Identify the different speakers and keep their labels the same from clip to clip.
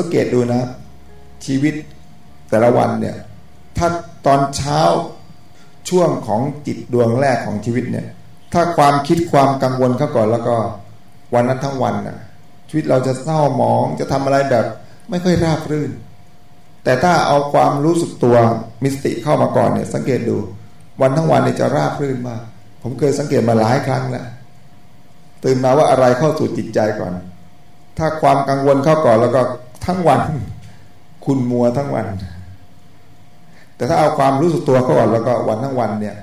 Speaker 1: สังเกตดูนะ ชีวิตแต่ละวันเนี่ย ถ้าตอนเช้าช่วงของจิตดวงแรกของชีวิตเนี่ย ถ้าความคิดความกังวลเข้าก่อนแล้วก็วันนั้นทั้งวันน่ะชีวิตเราจะเศร้าหมองจะทำอะไรแบบไม่ค่อยราบรื่น แต่ถ้าเอาความรู้สึกตัวมิสติเข้ามาก่อนเนี่ย สังเกตดูวันทั้งวันเนี่ยจะราบรื่นมาก ผมเคยสังเกตมาหลายครั้งแล้วตื่นมาว่าอะไรเข้าสู่จิตใจก่อน ถ้าความกังวลเข้าก่อนแล้วก็ ทั้งวัน คุณมัวทั้งวัน แต่ถ้าเอาความรู้สึกตัวก่อนแล้วก็วันทั้งวันเนี่ย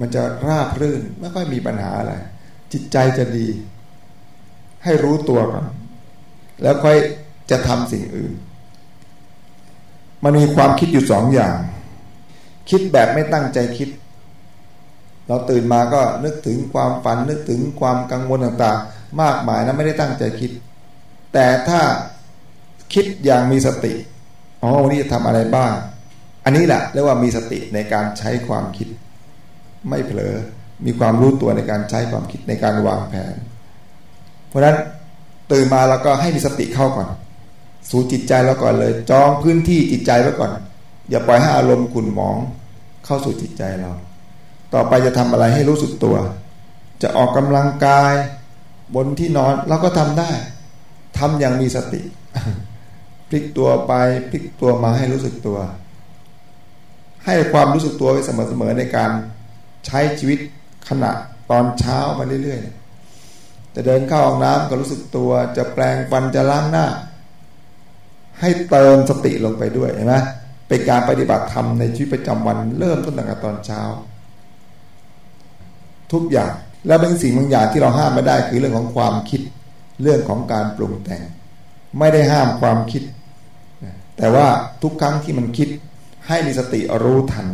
Speaker 1: มันจะราบรื่นไม่ค่อยมีปัญหาอะไรจิตใจจะดี ให้รู้ตัวก่อนแล้วค่อยจะทำสิ่งอื่น มันมีความคิดอยู่สองอย่าง คิดแบบไม่ตั้งใจคิด เราตื่นมาก็นึกถึงความฝันนึกถึงความกังวลต่างๆ มากมายนะไม่ได้ตั้งใจคิด แต่ถ้า คิดอย่างมีสติอ๋อวันนี้จะทำอะไรบ้าง อันนี้แหละเรียกว่ามีสติในการใช้ความคิด ไม่เผลอมีความรู้ตัวในการใช้ความคิดในการวางแผน เพราะฉะนั้นตื่นมาแล้วก็ให้มีสติเข้าก่อน สู่จิตใจแล้วก่อนเลย จองพื้นที่จิตใจไว้ก่อน อย่าปล่อยให้อารมณ์ขุ่นหมอง เข้าสู่จิตใจเรา ต่อไปจะทำอะไรให้รู้สึกตัว จะออกกำลังกาย บนที่นอนเราก็ทำได้ทำอย่างมีสติ พลิกตัวไปพลิกตัวมาให้รู้สึกตัว ให้ความรู้สึกตัวไว้เสมอๆในการใช้ชีวิตขณะตอนเช้ามาเรื่อยๆจะเดินเข้าห้องน้ำก็รู้สึกตัว จะแปลงฟันจะล้างหน้า ให้เติมสติลงไปด้วยเห็นไหมเป็นการปฏิบัติธรรมในชีวิตประจำวันเริ่มต้นตั้งแต่ตอนเช้า ทุกอย่างแล้วเป็นสิ่งบางอย่างที่เราห้ามไม่ได้คือเรื่องของความคิด เรื่องของการปรุงแต่ง ไม่ได้ห้ามความคิด แต่ว่าทุกครั้งที่มันคิดให้มีสติรู้ทัน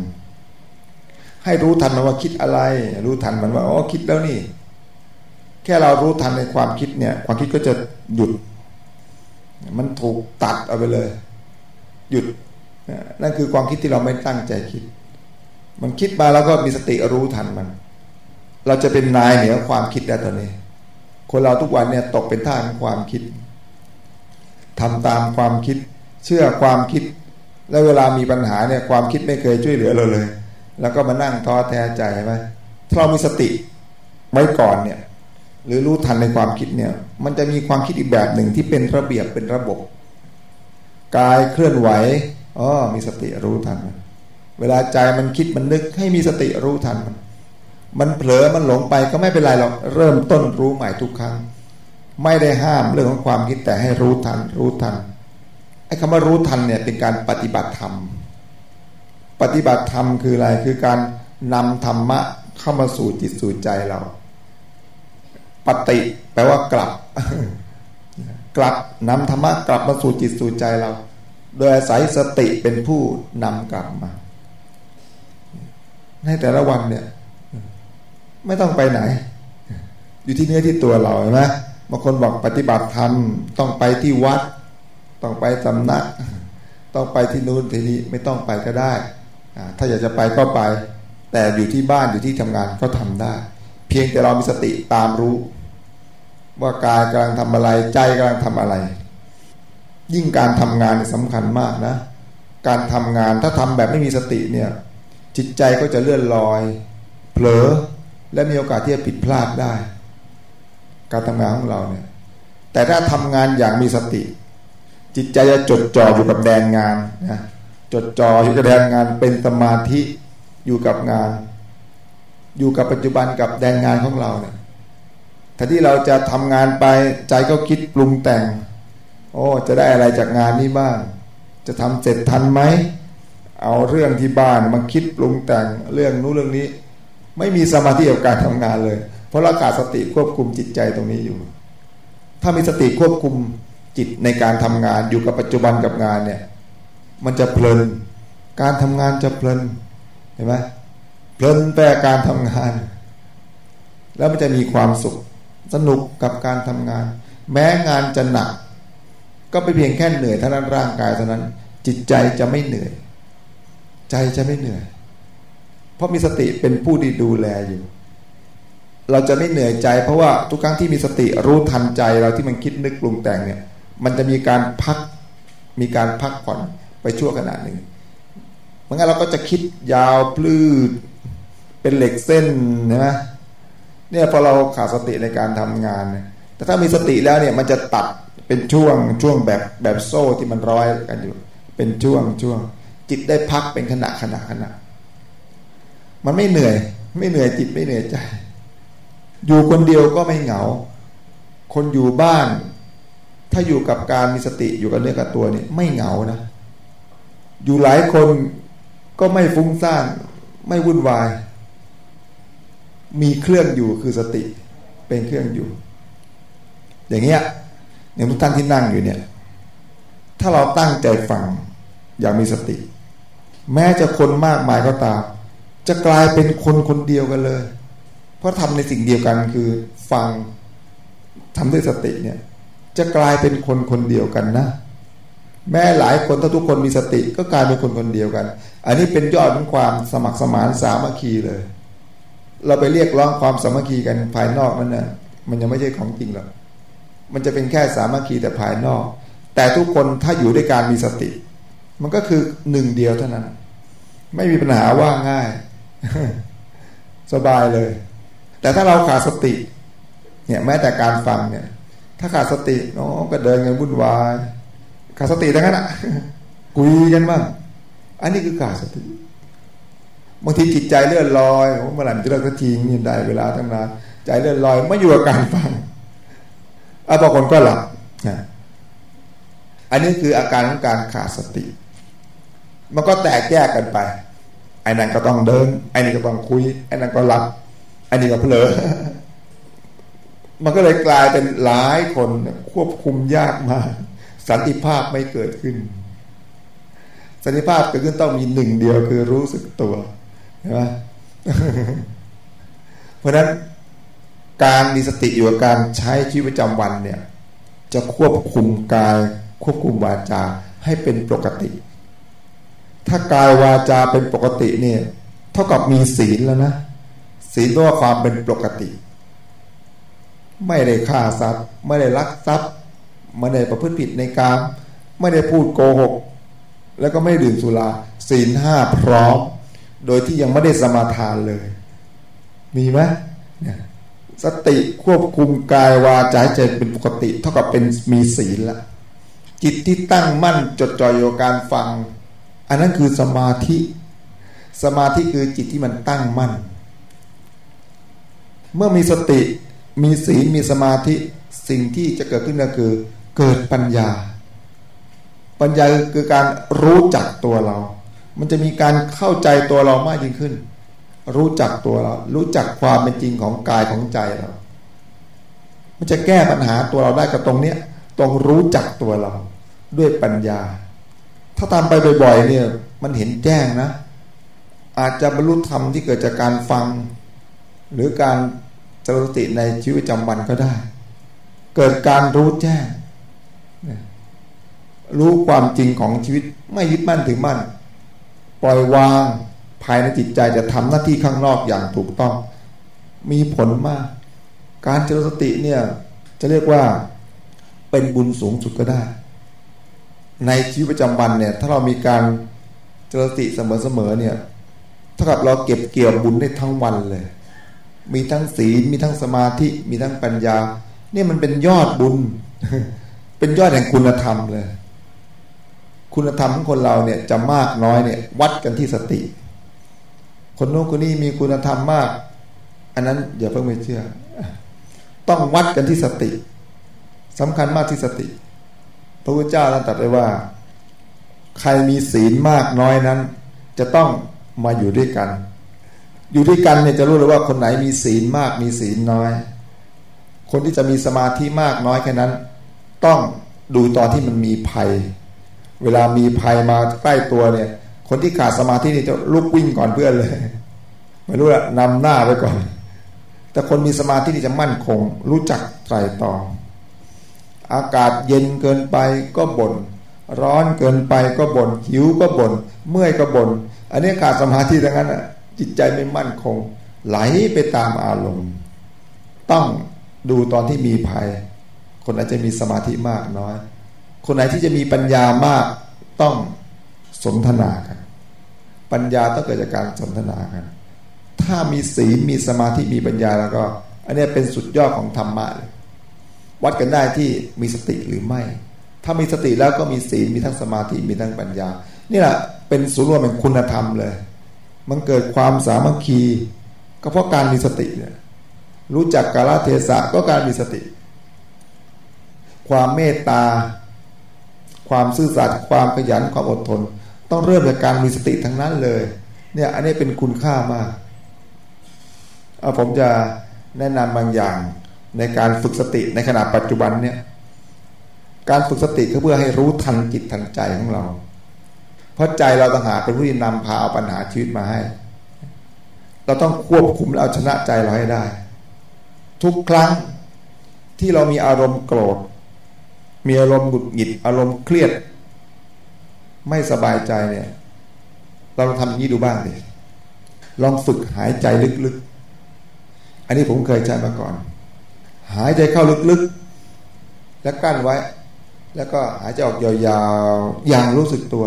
Speaker 1: ให้รู้ทันมันว่าคิดอะไร รู้ทันมันว่าอ๋อคิดแล้วนี่ แค่เรารู้ทันในความคิดเนี่ย ความคิดก็จะหยุด มันถูกตัดเอาไปเลย หยุดนั่นคือความคิดที่เราไม่ตั้งใจคิด มันคิดมาแล้วก็มีสติรู้ทันมัน เราจะเป็นนายเหนือความคิดได้ตอนนี้ คนเราทุกวันเนี่ยตกเป็นท่าของความคิดทำตามความคิด เชื่อความคิด แล้วเวลามีปัญหาเนี่ยความคิดไม่เคยช่วยเหลือเราเลย แล้วก็มานั่งท้อแท้ใจไหมถ้าเรามีสติไว้ก่อนเนี่ย หรือรู้ทันในความคิดเนี่ย มันจะมีความคิดอีกแบบหนึ่งที่เป็นระเบียบเป็นระบบกายเคลื่อนไหวอ๋อมีสติรู้ทันมันเวลาใจมันคิดมันนึกให้มีสติรู้ทันมัน มันเผลอมันหลงไปก็ไม่เป็นไรหรอกเริ่มต้นรู้ใหม่ทุกครั้ง ไม่ได้ห้ามเรื่องของความคิดแต่ให้รู้ทัน รู้ทัน คำว่ารู้ทันเนี่ยเป็นการปฏิบัติธรรม ปฏิบัติธรรมคืออะไรคือการนำธรรมะเข้ามาสู่จิตสู่ใจเรา ปฏิแปลว่ากลับ กลับนำธรรมะกลับมาสู่จิตสู่ใจเรา โดยอาศัยสติเป็นผู้นำกลับมา ในแต่ละวันเนี่ย ไม่ต้องไปไหน อยู่ที่เนื้อที่ตัวเราเห็นไหมบางคนบอกปฏิบัติธรรมต้องไปที่วัด ต้องไปสำนัก ต้องไปที่นู้นที่นี้ไม่ต้องไปก็ได้ถ้าอยากจะไปก็ไป แต่อยู่ที่บ้านอยู่ที่ทำงานก็ทำได้ เพียงแต่เรามีสติตามรู้ ว่ากายกำลังทำอะไรใจกำลังทำอะไร ยิ่งการทำงานสำคัญมากนะ การทำงานถ้าทำแบบไม่มีสติเนี่ย จิตใจก็จะเลื่อนลอย เผลอและมีโอกาสที่จะผิดพลาดได้ การทำงานของเราเนี่ย แต่ถ้าทำงานอย่างมีสติ จิตใจจะจดจ่ออยู่กับแดนงานนะจดจ่ออยู่กับแดนงานเป็นสมาธิอยู่กับงาน อยู่กับปัจจุบันกับแดนงานของเราเนี่ยถ้าที่เราจะทำงานไปใจก็คิดปรุงแต่ง โอ้จะได้อะไรจากงานนี้บ้าง จะทำเสร็จทันไหมเอาเรื่องที่บ้านมาคิดปรุงแต่งเรื่องนู้นเรื่องนี้ ไม่มีสมาธิกับการทำงานเลย เพราะเราขาดสติควบคุมจิตใจตรงนี้อยู่ ถ้ามีสติควบคุม จิตในการทำงานอยู่กับปัจจุบันกับงานเนี่ย มันจะเพลิน การทำงานจะเพลินเห็นไหมเพลินแปลการทำงาน แล้วมันจะมีความสุขสนุกกับการทำงาน แม้งานจะหนัก ก็ไปเพียงแค่เหนื่อยเท่านั้นร่างกายเท่านั้น จิตใจจะไม่เหนื่อย ใจจะไม่เหนื่อย เพราะมีสติเป็นผู้ดีดูแลอยู่เราจะไม่เหนื่อยใจเพราะว่าทุกครั้งที่มีสติรู้ทันใจเราที่มันคิดนึกปรุงแต่งเนี่ย มันจะมีการพักมีการพักผ่อนไปชั่วขณะหนึ่งเมื่องั้นเราก็จะคิดยาวพลืดเป็นเหล็กเส้นนะ เนี่ยพอเราขาดสติในการทำงาน แต่ถ้ามีสติแล้วเนี่ยมันจะตัดเป็นช่วงช่วงแบบแบบโซ่ที่มันร้อยกันอยู่ เป็นช่วงช่วง จิตได้พักเป็นขณะขณะขณะ มันไม่เหนื่อย ไม่เหนื่อยจิตไม่เหนื่อยใจ อยู่คนเดียวก็ไม่เหงา คนอยู่บ้าน ถ้าอยู่กับการมีสติอยู่กับเนื้อกับตัวนี่ไม่เหงานะ อยู่หลายคนก็ไม่ฟุ้งซ่านไม่วุ่นวาย มีเครื่องอยู่คือสติ เป็นเครื่องอยู่ อย่างเงี้ยอย่างทุกท่านที่นั่งอยู่เนี่ย ถ้าเราตั้งใจฟังอย่างมีสติ แม้จะคนมากมายก็ตาม จะกลายเป็นคนคนเดียวกันเลย เพราะทำในสิ่งเดียวกันคือฟังทำด้วยสติเนี่ย จะกลายเป็นคนคนเดียวกันนะ แม้หลายคนถ้าทุกคนมีสติก็กลายเป็นคนคนเดียวกัน อันนี้เป็นยอดของความสมัครสมานสามัคคีเลย เราไปเรียกร้องความสามัคคีกันภายนอกนั่นนะมันยังไม่ใช่ของจริงหรอกมันจะเป็นแค่สามัคคีแต่ภายนอก แต่ทุกคนถ้าอยู่ด้วยการมีสติ มันก็คือหนึ่งเดียวเท่านั้น ไม่มีปัญหาว่าง่าย สบายเลย แต่ถ้าเราขาดสติ เนี่ยแม้แต่การฟังเนี่ย ถ้าขาดสติน้องก็เดินกันวุ่นวาย ขาดสติทั้งนั้นอะคุยกันบ้างอันนี้คือขาดสติบางทีจิตใจเลื่อนลอยเมื่อไหร่มันจะเลิกสักทีนี่ได้เวลาตั้งนานใจเลื่อนลอยไม่อยู่กับการฟังอาบางคนก็หลับอันนี้คืออาการของการขาดสติ มันก็แตกแยกกันไปไอ้นั่นก็ต้องเดินไอ้นี่ก็ต้องคุยไอ้นั่นก็หลับไอ้นี่ก็เพลอ มันก็เลยกลายเป็นหลายคนควบคุมยากมาก สันติภาพไม่เกิดขึ้น สันติภาพเกิดขึ้นต้องมีหนึ่งเดียวคือรู้สึกตัวใช่ไหมเพราะนั้นการมีสติอยู่กับการใช้ชีวิตประจำวันเนี่ย จะควบคุมกาย ควบคุมวาจาให้เป็นปกติ ถ้ากายวาจาเป็นปกติเนี่ย เท่ากับมีศีลแล้วนะศีลแปลว่าความเป็นปกติ ไม่ได้ฆ่าทรัพย์ไม่ได้ลักทรัพย์ ไม่ได้ประพฤติผิดในการไม่ได้พูดโกหก แล้วก็ไม่ดื่มสุราศีลห้าพร้อม โดยที่ยังไม่ได้สมาทานเลย มีไหมเนี่ยสติควบคุมกายวาจาใจเป็นปกติ เท่ากับเป็นมีศีลละจิตที่ตั้งมั่นจดจ่ออยู่การฟัง อันนั้นคือสมาธิ สมาธิคือจิตที่มันตั้งมั่น เมื่อมีสติ มีศีลมีสมาธิสิ่งที่จะเกิดขึ้นก็คือ เกิดปัญญา ปัญญาคือการรู้จักตัวเรา มันจะมีการเข้าใจตัวเรามากยิ่งขึ้น รู้จักตัวเรา รู้จักความเป็นจริงของกายของใจเรา มันจะแก้ปัญหาตัวเราได้กับตรงเนี้ยตรงรู้จักตัวเรา ด้วยปัญญา ถ้าทำไปบ่อยๆเนี่ย มันเห็นแจ้งนะ อาจจะบรรลุธรรมที่เกิดจากการฟัง หรือการ จริญสติในชีวิตประจำวันก็ได้ เกิดการรู้แจ้งรู้ความจริงของชีวิตไม่ยึดมั่นถึงมั่น ปล่อยวางภายในจิตใจจะทำหน้าที่ข้างนอกอย่างถูกต้อง มีผลมาก การเจริญสติเนี่ยจะเรียกว่าเป็นบุญสูงสุดก็ได้ ในชีวิตประจำวันเนี่ยถ้าเรามีการเจริญสติเสมอๆเนี่ยเท่ากับเราเก็บเกี่ยวบุญได้ทั้งวันเลย มีทั้งศีล มีทั้งสมาธิ มีทั้งปัญญา เนี่ยมันเป็นยอดบุญ เป็นยอดแห่งคุณธรรมเลย คุณธรรมของคนเราเนี่ยจะมากน้อยเนี่ย วัดกันที่สติ คนโน้นคนนี้มีคุณธรรมมาก อันนั้นอย่าเพิ่งไปเชื่อ ต้องวัดกันที่สติสำคัญมากที่สติ พระพุทธเจ้าท่านตรัสไว้ว่า ใครมีศีลมากน้อยนั้น จะต้องมาอยู่ด้วยกัน อยู่ด้วยกันเนี่ยจะรู้เลยว่าคนไหนมีศีลมากมีศีลน้อย คนที่จะมีสมาธิมากน้อยแค่นั้น ต้องดูตอนที่มันมีภัย เวลามีภัยมาใกล้ตัวเนี่ย คนที่ขาดสมาธินี่จะลุกวิ่งก่อนเพื่อนเลย ไม่รู้ละนำหน้าไปก่อน แต่คนมีสมาธินี่จะมั่นคง รู้จักไตรตรอง อากาศเย็นเกินไปก็บน่นร้อนเกินไปก็บน่นหิวก็บน่นเมื่อยก็บน่นอันนี้ขาดสมาธิทั้งนั้นอะ จิตใจไม่มั่นคง ไหลไปตามอารมณ์ ต้องดูตอนที่มีภัย คนอาจจะมีสมาธิมากน้อย คนไหนที่จะมีปัญญามากต้องสนทนากัน ปัญญาต้องเกิดจากการสนทนากัน ถ้ามีศีลมีสมาธิมีปัญญาแล้วก็ อันนี้เป็นสุดยอดของธรรมะเลยวัดกันได้ที่มีสติหรือไม่ ถ้ามีสติแล้วก็มีศีลมีทั้งสมาธิมีทั้งปัญญา นี่แหละเป็นส่วนรวมเป็นคุณธรรมเลย มันเกิดความสามัคคี ก็เพราะการมีสติเนี่ยรู้จักกาลเทศะก็การมีสติ ความเมตตา ความซื่อสัตย์ความขยันความอดทน ต้องเริ่มจากการมีสติทั้งนั้นเลยเนี่ยอันนี้เป็นคุณค่ามากเอาผมจะแนะนำบางอย่างในการฝึกสติในขณะปัจจุบันเนี่ยการฝึกสติก็เพื่อให้รู้ทันจิตทันใจของเรา เพราะใจเราต่างหากเป็นผู้ที่นำพาเอาปัญหาชีวิตมาให้ เราต้องควบคุมและเอาชนะใจเราให้ได้ ทุกครั้งที่เรามีอารมณ์โกรธ มีอารมณ์หงุดหงิด อารมณ์เครียด ไม่สบายใจเนี่ย เราลองทำอย่างนี้ดูบ้างดิลองฝึกหายใจลึกๆ อันนี้ผมเคยใช้มาก่อน หายใจเข้าลึกๆ แล้วกั้นไว้ แล้วก็หายใจออกยาวๆ อย่างรู้สึกตัว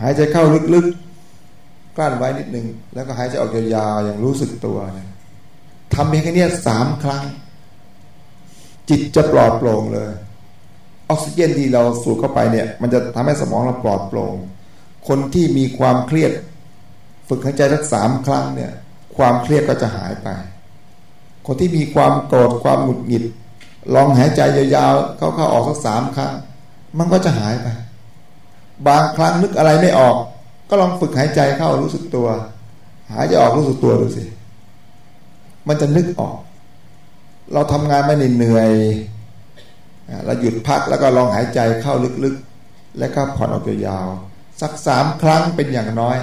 Speaker 1: หายใจเข้าลึกๆกลั้นไว้นิดหนึ่งแล้วก็หายใจออกยาวๆอย่างรู้สึกตัวเนี่ยทำเพียงแค่นี้สามครั้ง จิตจะปลอดโปร่งเลย ออกซิเจนที่เราสูดเข้าไปเนี่ย มันจะทำให้สมองเราปลอดโปร่งคนที่มีความเครียด ฝึกหายใจสักสามครั้งเนี่ย ความเครียดก็จะหายไป คนที่มีความโกรธความหงุดหงิด ลองหายใจยาวๆเข้าๆออกสักสามครั้ง มันก็จะหายไป บางครั้งนึกอะไรไม่ออก ก็ลองฝึกหายใจเข้ารู้สึกตัว หายใจออกรู้สึกตัวดูสิ มันจะนึกออก เราทำงานไม่เหนื่อยเราหยุดพักแล้วก็ลองหายใจเข้าลึกๆ แล้วก็ผ่อนออกยาวๆสักสามครั้งเป็นอย่างน้อย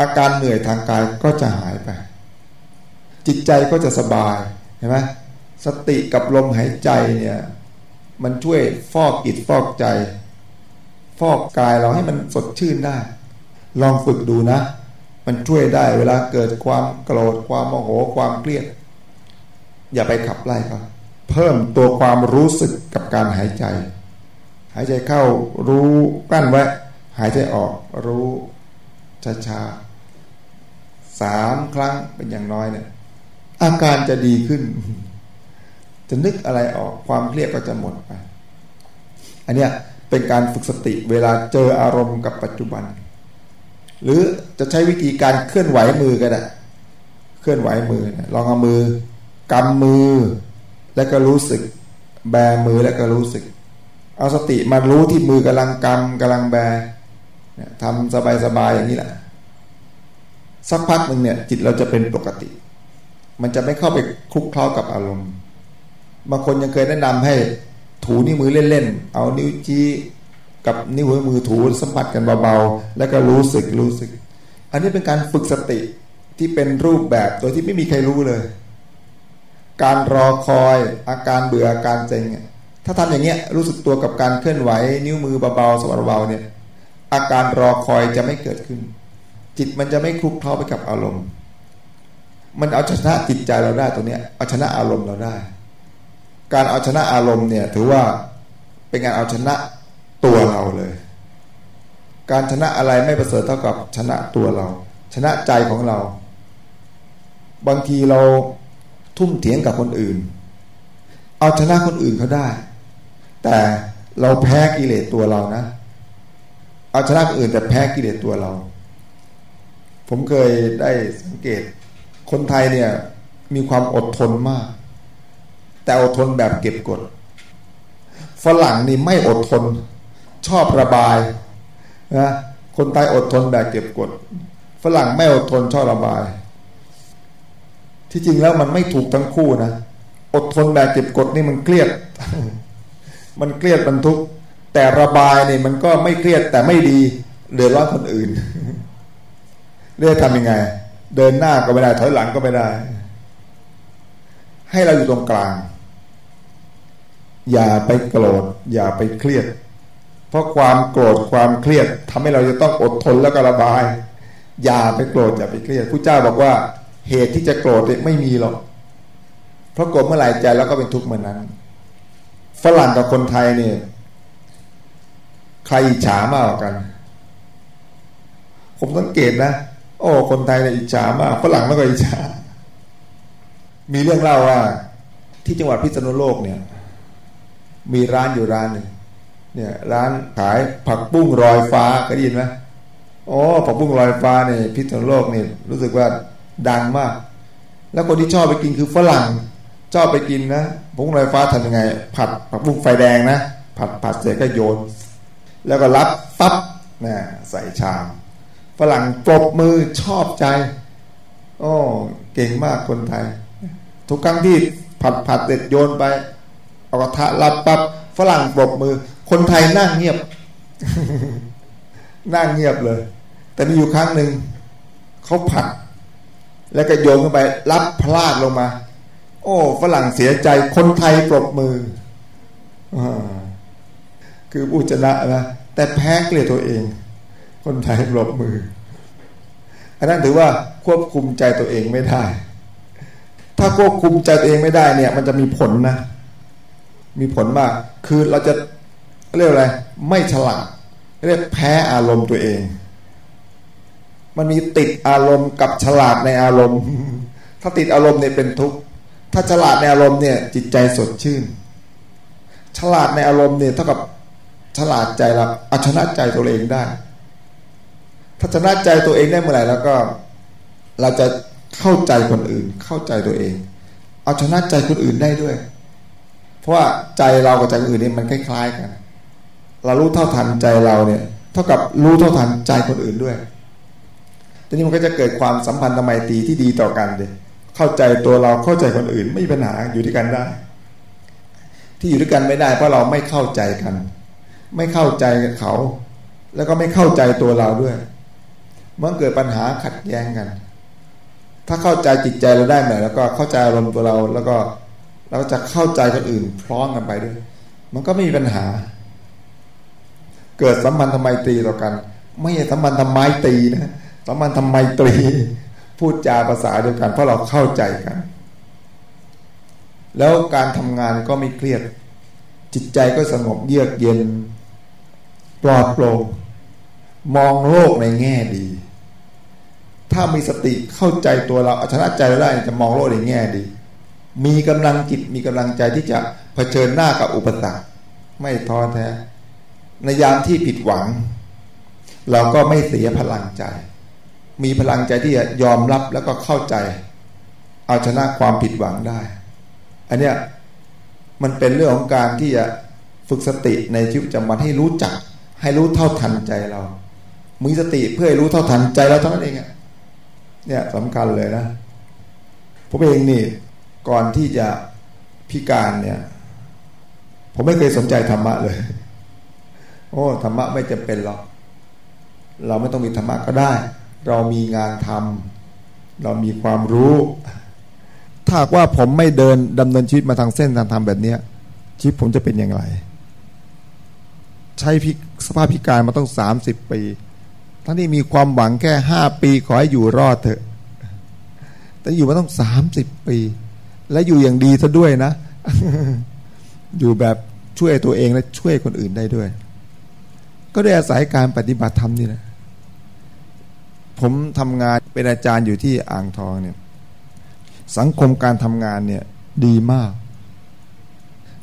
Speaker 1: อาการเหนื่อยทางกายก็จะหายไป จิตใจก็จะสบายเห็นไหมสติกับลมหายใจเนี่ย มันช่วยฟอกอิดฟอกใจ ฟอกกายเราให้มันสดชื่นได้ ลองฝึกดูนะ มันช่วยได้เวลาเกิดความโกรธความโมโหความเครียด อย่าไปขับไล่เขาเพิ่มตัวความรู้สึกกับการหายใจ หายใจเข้ารู้กั้นไว้ หายใจออกรู้ช้าๆสามครั้งเป็นอย่างน้อยเนี่ยอาการจะดีขึ้น จะนึกอะไรออกความเครียดก็จะหมดไป อันเนี้ย เป็นการฝึกสติเวลาเจออารมณ์กับปัจจุบัน หรือจะใช้วิธีการเคลื่อนไหวมือก็ได้เคลื่อนไหวมือนะลองเอามือกำมือ แล้วก็รู้สึก แบมือแล้วก็รู้สึก เอาสติมารู้ที่มือกำลังกำกำลังแบทำสบายๆอย่างนี้แหละสักพักหนึ่งเนี่ย จิตเราจะเป็นปกติ มันจะไม่เข้าไปคลุกเคล้ากับอารมณ์บางคนยังเคยแนะนำให้ ถูนิ้วมือเล่นๆ เอานิ้วจี้กับนิ้วหัวมือถูสัมผัสกันเบาๆ แล้วก็รู้สึกรู้สึก อันนี้เป็นการฝึกสติที่เป็นรูปแบบโดยที่ไม่มีใครรู้เลย การรอคอยอาการเบื่ออาการเซ็งถ้าทำอย่างเงี้ยรู้สึกตัวกับการเคลื่อนไหว นิ้วมือเบาๆสบายๆเนี่ยอาการรอคอยจะไม่เกิดขึ้น จิตมันจะไม่คลุกเคล้าไปกับอารมณ์ มันเอาชนะจิตใจเราได้ตัวเนี้ยเอาชนะอารมณ์เราได้ การเอาชนะอารมณ์เนี่ยถือว่าเป็นการเอาชนะตัวเราเลย การชนะอะไรไม่ประเสริฐเท่ากับชนะตัวเรา ชนะใจของเรา บางทีเราทุ่มเถียงกับคนอื่น เอาชนะคนอื่นเขาได้ แต่เราแพ้กิเลสตัวเรานะ เอาชนะคนอื่นแต่แพ้กิเลสตัวเรา ผมเคยได้สังเกตคนไทยเนี่ยมีความอดทนมาก แต่อดทนแบบเก็บกด ฝรั่งนี่ไม่อดทน ชอบระบายนะคนไทยอดทนแบบเก็บกด ฝรั่งไม่อดทนชอบระบาย ที่จริงแล้วมันไม่ถูกทั้งคู่นะอดทนแบบเก็บกดนี่มันเครียด มันเครียดมันทุกข์แต่ระบายนี่มันก็ไม่เครียดแต่ไม่ดีเดือดร้อนคนอื่นเรียกทำยังไง เดินหน้าก็ไม่ได้ถอยหลังก็ไม่ได้ ให้เราอยู่ตรงกลาง อย่าไปโกรธอย่าไปเครียด เพราะความโกรธความเครียดทำให้เราจะต้องอดทนแล้วก็ระบาย อย่าไปโกรธอย่าไปเครียดผู้เจ้าบอกว่าเหตุที่จะโกรธไม่มีหรอกเพราะโกรธเมื่อไหร่ใจแล้วก็เป็นทุกข์เมื่อนั้น ฝรั่งกับคนไทยเนี่ยใครอิจฉามากกว่ากัน ผมสังเกตนะโอ้คนไทยเนี่ยอิจฉามากฝรั่งไม่ก็อิจฉามีเรื่องเล่าว่า ที่จังหวัดพิษณุโลกเนี่ย มีร้านอยู่ร้านหนึ่งเนี่ยร้านขายผักบุ้งรอยฟ้าก็ได้ยินไหมโอ้ผักบุ้งลอยฟ้าเนี่ยพิษณุโลกนี่รู้สึกว่าดังมาก แล้วคนที่ชอบไปกินคือฝรั่งชอบไปกินนะผักบุ้งลอยฟ้าทำยังไง ผัดผักบุ้งไฟแดงนะผัดผัดเสร็จก็โยน แล้วก็รับปั๊บนะใส่ชาม ฝรั่งปรบมือชอบใจโอ้เก่งมากคนไทย ทุกครั้งที่ผัดผัดเสร็จโยนไป เอากระทะรับปั๊บฝรั่งปรบมือ คนไทยนั่งเงียบ นั่งเงียบเลย แต่มีอยู่ครั้งหนึ่งเขาผัด แล้วก็โยนขึ้นไป รับพลาดลงมา โอ้ฝรั่งเสียใจคนไทยปรบมืออคือผู้ชนะนะแต่แพ้เกลียดตัวเอง คนไทยปรบมืออันนั้นถือว่าควบคุมใจตัวเองไม่ได้ ถ้าควบคุมใจตัวเองไม่ได้เนี่ย มันจะมีผลนะ มีผลมาก คือเราจะเรียกอะไร ไม่ฉลาด เรียกแพ้อารมณ์ตัวเอง มันมีติดอารมณ์กับฉลาดในอารมณ์ ถ้าติดอารมณ์เนี่ยเป็นทุกข์ ถ้าฉลาดในอารมณ์เนี่ย จิตใจสดชื่น ฉลาดในอารมณ์เนี่ยเท่ากับฉลาดใจเราเอาชนะใจตัวเองได้ ถ้าชนะใจตัวเองได้เมื่อไหร่แล้วก็ เราจะเข้าใจคนอื่น เข้าใจตัวเอง เอาชนะใจคนอื่นได้ด้วย เพราะว่าใจเรากับใจคนอื่นนี่มันคล้ายๆกัน เรารู้เท่าทันใจเราเนี่ย เท่ากับรู้เท่าทันใจคนอื่นด้วยทีนี้มันก็จะเกิดความสัมพันธ์ทำไมตีที่ดีต่อกันเลยเข้าใจตัวเราเข้าใจคนอื่นไม่มีปัญหาอยู่ด้วยกันได้ ที่อยู่ด้วยกันไม่ได้ เพราะเราไม่เข้าใจกัน ไม่เข้าใจเขา แล้วก็ไม่เข้าใจตัวเราด้วยเมื่อเกิดปัญหาขัดแย้งกัน ถ้าเข้าใจจิตใจเราได้ไหมแล้วก็เข้าใจอารมณ์ตัวเราแล้วก็ เราจะเข้าใจคนอื่นพร้อมกันไปด้วย มันก็ไม่มีปัญหา เกิดสัมพันธไมตรีต่อกัน ไม่ใช่สัมพันธไมตรีนะสัมพันธไมตรี พูดจาภาษาเดียวกัน เพราะเราเข้าใจกัน แล้วการทำงานก็ไม่เครียด จิตใจก็สงบเยือกเย็น ปลอดโปร่งมองโลกในแง่ดี ถ้ามีสติเข้าใจตัวเราชนะใจเราได้จะมองโลกในแง่ดี มีกำลังจิตมีกำลังใจที่จะเผชิญหน้ากับอุปสรรคไม่ท้อแท้ ในยามที่ผิดหวัง เราก็ไม่เสียพลังใจ มีพลังใจที่จะยอมรับแล้วก็เข้าใจ เอาชนะความผิดหวังได้ อันเนี้ยมันเป็นเรื่องของการที่จะฝึกสติในชีวิตประจำวันให้รู้จัก ให้รู้เท่าทันใจเรามีสติเพื่อให้รู้เท่าทันใจเราเท่านั้นเองเนี่ยสำคัญเลยนะผมเองนี่ ก่อนที่จะพิการเนี่ย ผมไม่เคยสนใจธรรมะเลย โอ้ธรรมะไม่จำเป็นหรอกเราไม่ต้องมีธรรมะก็ได้ เรามีงานทำเรามีความรู้ ถ้าว่าผมไม่เดินดำเนินชีวิตมาทางเส้นทางธรรมแบบนี้ชีวิตผมจะเป็นอย่างไร ใช้สภาพพิการมาต้องสามสิบปีทั้งที่มีความหวังแค่ห้าปีขอให้อยู่รอดเถอะ แต่อยู่มาต้องสามสิบปี และอยู่อย่างดีซะด้วยนะ อยู่แบบช่วยตัวเองและช่วยคนอื่นได้ด้วย ก็ได้อาศัยการปฏิบัติธรรมนี่แหละผมทำงานเป็นอาจารย์อยู่ที่อ่างทองเนี่ย สังคมการทำงานเนี่ยดีมาก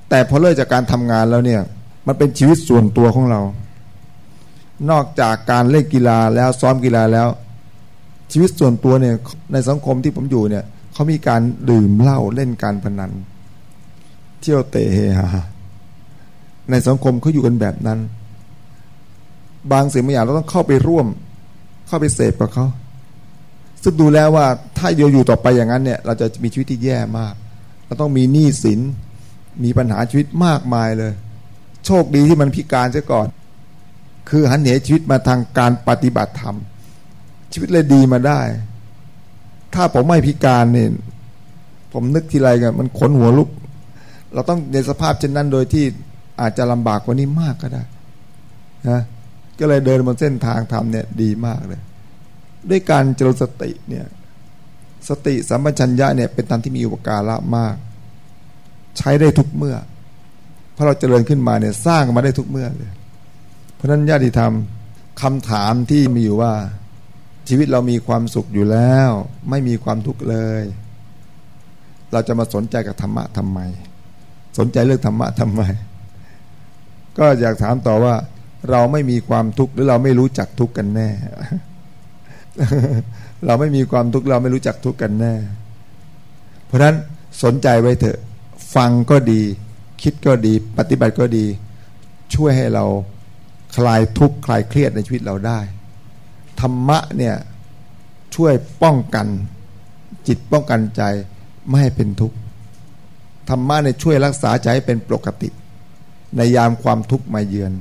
Speaker 1: แต่พอเลิกจากการทำงานแล้วเนี่ย มันเป็นชีวิตส่วนตัวของเรา นอกจากการเล่นกีฬาแล้วซ้อมกีฬาแล้ว ชีวิตส่วนตัวเนี่ยในสังคมที่ผมอยู่เนี่ย เขามีการดื่มเหล้าเล่นการพนัน เที่ยวเตะเฮฮาในสังคมเขาอยู่กันแบบนั้น บางสิ่งบางอย่างเราต้องเข้าไปร่วม เข้าไปเสพกับเขาซึ่งดูแล้วว่าถ้าอยู่อยู่ต่อไปอย่างนั้นเนี่ย เราจะมีชีวิตที่แย่มาก เราต้องมีหนี้สิน มีปัญหาชีวิตมากมายเลย โชคดีที่มันพิการซะก่อน คือหันเหชีวิตมาทางการปฏิบัติธรรม ชีวิตเลยดีมาได้ ถ้าผมไม่พิการเนี่ยผมนึกทีไรกันมันขนหัวลุก เราต้องในสภาพเช่นนั้นโดยที่อาจจะลำบากกว่านี้มากก็ได้นะก็เลยเดินบนเส้นทางธรรมเนี่ยดีมากเลย ด้วยการเจริญสติเนี่ยสติสัมปชัญญะเนี่ยเป็นธรรมที่มีอุปการะมาก ใช้ได้ทุกเมื่อเพราะเราเจริญขึ้นมาเนี่ยสร้างมาได้ทุกเมื่อเลย เพราะนั้นญาติธรรมคำถามที่มีอยู่ว่า ชีวิตเรามีความสุขอยู่แล้ว ไม่มีความทุกข์เลย เราจะมาสนใจกับธรรมะทำไม สนใจเรื่องธรรมะทำไม ก็อยากถามต่อว่า เราไม่มีความทุกข์หรือเราไม่รู้จักทุกข์กันแน่ เราไม่มีความทุกข์เราไม่รู้จักทุกข์กันแน่ เพราะฉะนั้นสนใจไว้เถอะ ฟังก็ดี คิดก็ดี ปฏิบัติก็ดี ช่วยให้เราคลายทุกข์คลายเครียดในชีวิตเราได้ ธรรมะเนี่ยช่วยป้องกันจิตป้องกันใจไม่ให้เป็นทุกข์ธรรมะเนี่ยช่วยรักษาใจให้เป็นปกติ ในยามความทุกข์มาเยือน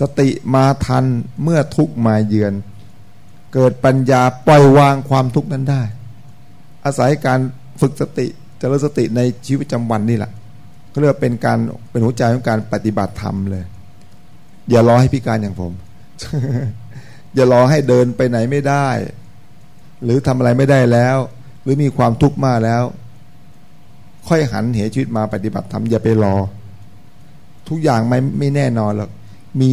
Speaker 1: สติมาทันเมื่อทุกข์มาเยือน เกิดปัญญาปล่อยวางความทุกข์นั้นได้ อาศัยการฝึกสติเจริญสติในชีวิตประจำวันนี่แหละก็เรียกว่าเป็นการเป็นหัวใจของการปฏิบัติธรรมเลย อย่ารอให้พิการอย่างผม อย่ารอให้เดินไปไหนไม่ได้ หรือทำอะไรไม่ได้แล้ว หรือมีความทุกข์มากแล้ว ค่อยหันเหชีวิตมาปฏิบัติธรรมอย่าไปรอ ทุกอย่างไม่ไม่แน่นอนหรอกมี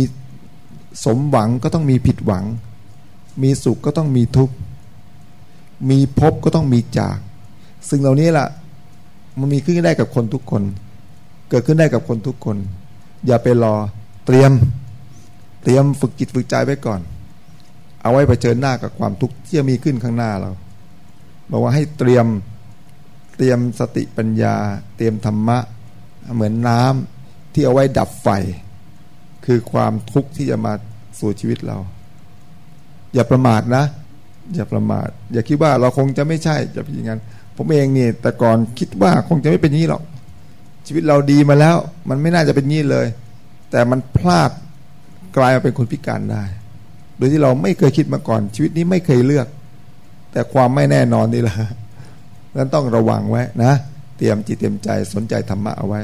Speaker 1: สมหวังก็ต้องมีผิดหวัง มีสุขก็ต้องมีทุกข์มีพบก็ต้องมีจากสิ่งเหล่านี้ล่ะ มันมีขึ้นได้กับคนทุกคน เกิดขึ้นได้กับคนทุกคน อย่าไปรอเตรียม เตรียมฝึกจิตฝึกใจไว้ก่อน เอาไว้เผชิญหน้ากับความทุกข์ที่จะมีขึ้นข้างหน้าเรา บอกว่าให้เตรียมเตรียมสติปัญญา เตรียมธรรมะเหมือนน้ำที่เอาไว้ดับไฟ คือความทุกข์ที่จะมาสู่ชีวิตเรา อย่าประมาทนะ อย่าประมาท อย่าคิดว่าเราคงจะไม่ใช่จะเป็นอย่างนั้นผมเองเนี่ยแต่ก่อนคิดว่าคงจะไม่เป็นนี้หรอก ชีวิตเราดีมาแล้ว มันไม่น่าจะเป็นนี้เลย แต่มันพลาดกลายมาเป็นคนพิการได้ โดยที่เราไม่เคยคิดมาก่อน ชีวิตนี้ไม่เคยเลือก แต่ความไม่แน่นอนนี่แหละนั้นต้องระวังไว้นะ เตรียมจิตเตรียมใจสนใจธรรมะเอาไว้